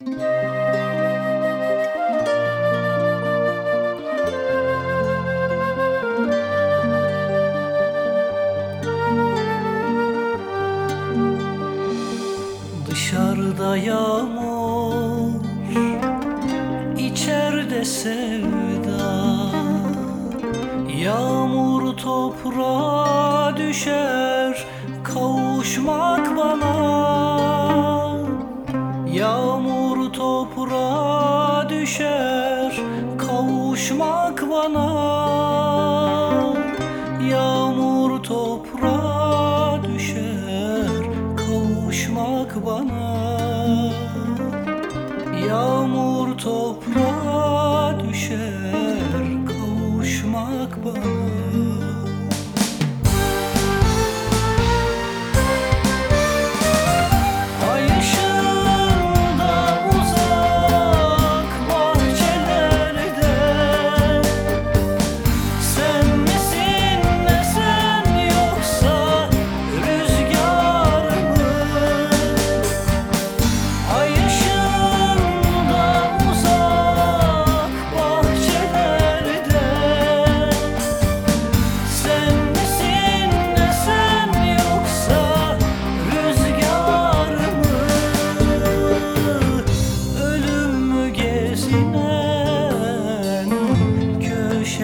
Dışarıda yağmur, içeride sevda. Yağmur toprağa düşer, kavuşmak bana toprağa düşer, kavuşmak bana. Yağmur toprağa düşer, kavuşmak bana. Yağmur toprağa düşer, kavuşmak bana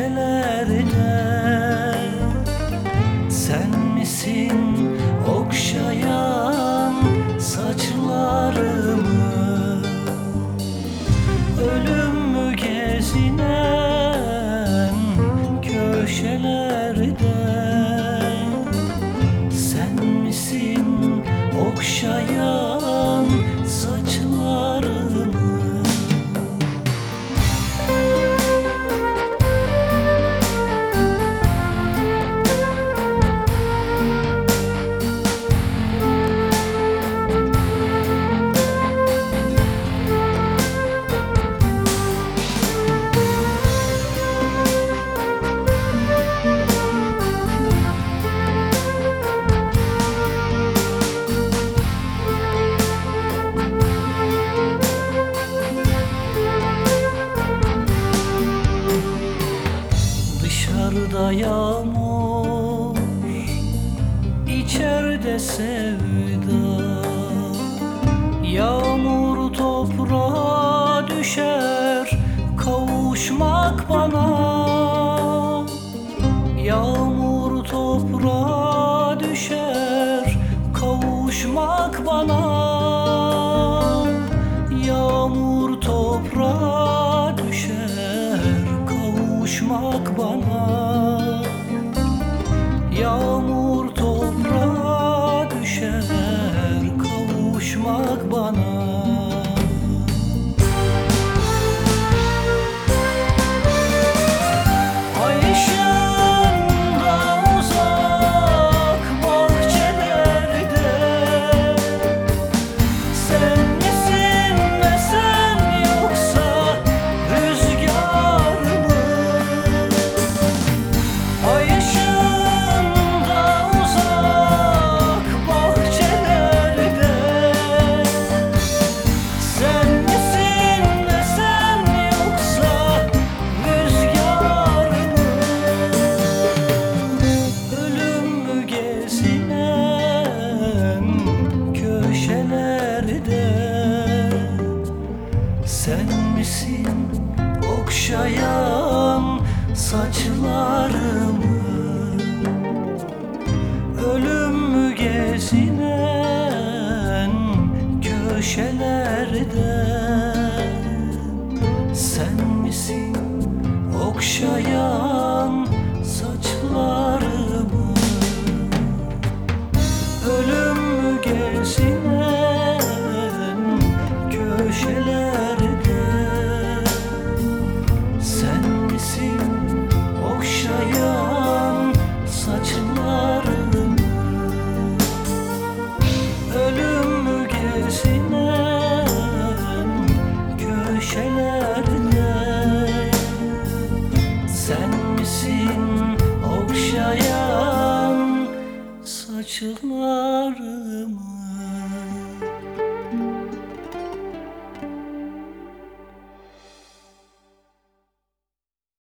köşelerde Dışarıda yağmur içeride sevda. Yağmur toprağa düşer Kavuşmak bana. Yağmur toprağa düşer Kavuşmak bana misin okşayan saçlarımı Ölüm mü gezinen köşelerde? Sen misin okşayan köşelerde Sen misin okşayan saçlarımı?